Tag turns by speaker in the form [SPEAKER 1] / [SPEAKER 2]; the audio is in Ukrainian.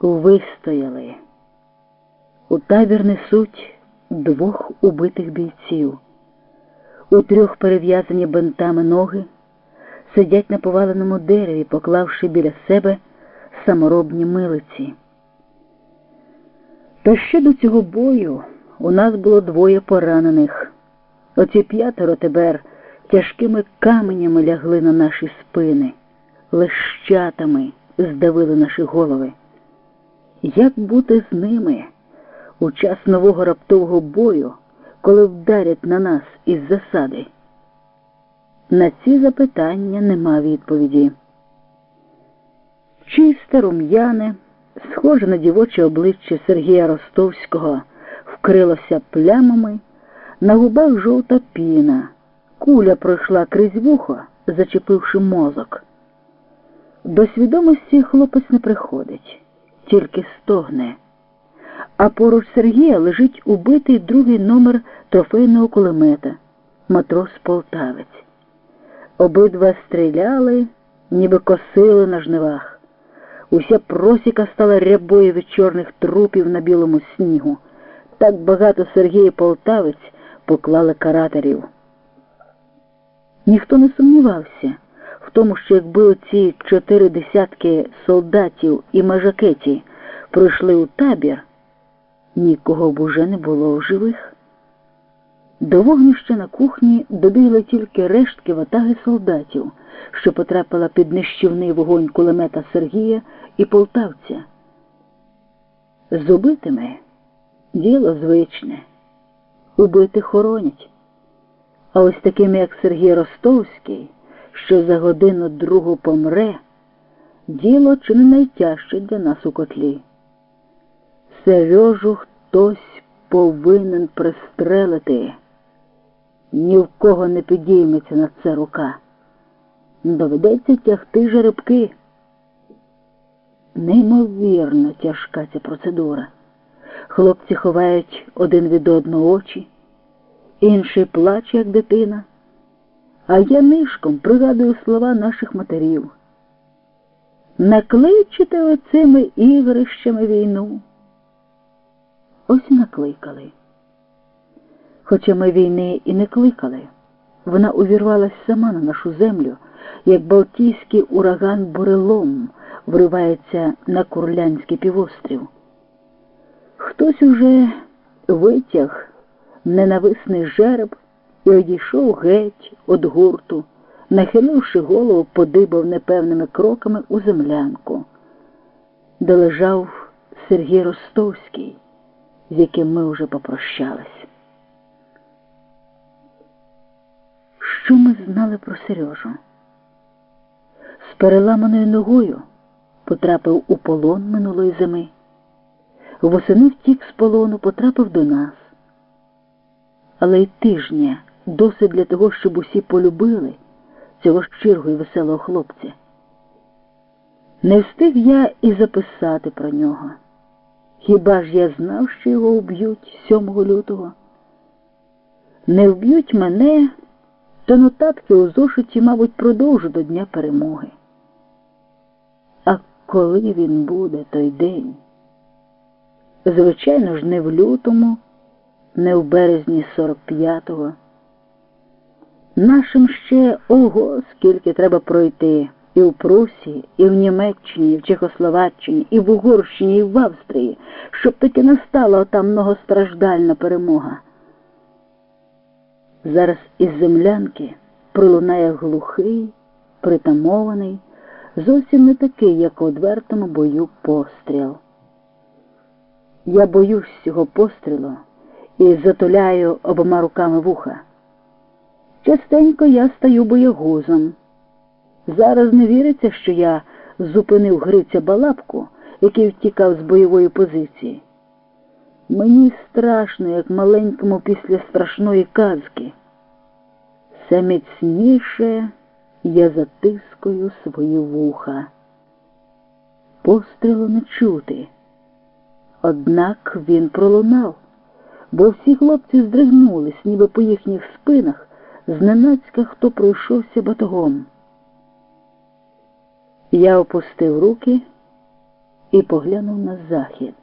[SPEAKER 1] Вистояли. У табір несуть двох убитих бійців. У трьох перев'язані бинтами ноги сидять на поваленому дереві, поклавши біля себе саморобні милиці. Та ще до цього бою у нас було двоє поранених. Оці п'ятеро тепер тяжкими каменями лягли на наші спини, лещатами здавили наші голови. Як бути з ними у час нового раптового бою, коли вдарять на нас із засади? На ці запитання нема відповіді. Чисте рум'яне, схоже на дівоче обличчя Сергія Ростовського, вкрилося плямами, на губах жовта піна, куля пройшла крізь вухо, зачепивши мозок. До свідомості хлопець не приходить, тільки стогне. А поруч Сергія лежить убитий другий номер трофейного кулемета, матрос полтавець. Обидва стріляли, ніби косили на жнивах. Уся просіка стала рябою від чорних трупів на білому снігу. Так багато Сергій Полтавець поклали каратерів. Ніхто не сумнівався тому, що якби оці чотири десятки солдатів і мажакеті пройшли у табір, нікого б уже не було в живих. До вогнища на кухні добігли тільки рештки ватаги солдатів, що потрапила під нищівний вогонь кулемета Сергія і полтавця. З убитими діло звичне, убити хоронять. А ось такими, як Сергій Ростовський, що за годину другу помре, діло чи не найтяжче для нас у котлі. Сережу хтось повинен пристрелити. Ні в кого не підійметься на це рука. Доведеться тягти жеребки. Неймовірно тяжка ця процедура. Хлопці ховають один від одного очі, інший плаче, як дитина, а я нишком пригадую слова наших матерів. Накличете оцими ігрищами війну. Ось накликали. Хоча ми війни і не кликали, вона увірвалась сама на нашу землю, як Балтійський ураган бурелом вривається на Курлянський півострів. Хтось уже витяг ненависний жереб і одійшов геть від гурту, нахиливши голову, подибав непевними кроками у землянку, де лежав Сергій Ростовський, з яким ми вже попрощались. Що ми знали про Сережу? З переламаною ногою потрапив у полон минулої зими. Восени втік з полону, потрапив до нас. Але й тижня досить для того, щоб усі полюбили цього щирого і веселого хлопця. Не встиг я і записати про нього. Хіба ж я знав, що його вб'ють 7 лютого? Не вб'ють мене, то нотатки у зошиті, мабуть, продовжу до Дня перемоги. А коли він буде той день? Звичайно ж, не в лютому, не в березні 45-го. Нашим ще ого, скільки треба пройти і в Прусії, і в Німеччині, і в Чехословаччині, і в Угорщині, і в Австрії, щоб таки настала отам многостраждальна перемога. Зараз із землянки пролунає глухий, притамований, зовсім не такий, як у одвертому бою постріл. Я боюсь цього пострілу і затуляю обома руками вуха. Частенько я стаю боягузом. Зараз не віриться, що я зупинив Гриця Балапку, який втікав з бойової позиції. Мені страшно, як маленькому після страшної казки. Все міцніше я затискую свої вуха. Пострілу не чути. Однак він пролунав, бо всі хлопці здригнулись, ніби по їхніх спинах, зненацька хто пройшовся батогом. Я опустив руки і поглянув на захід.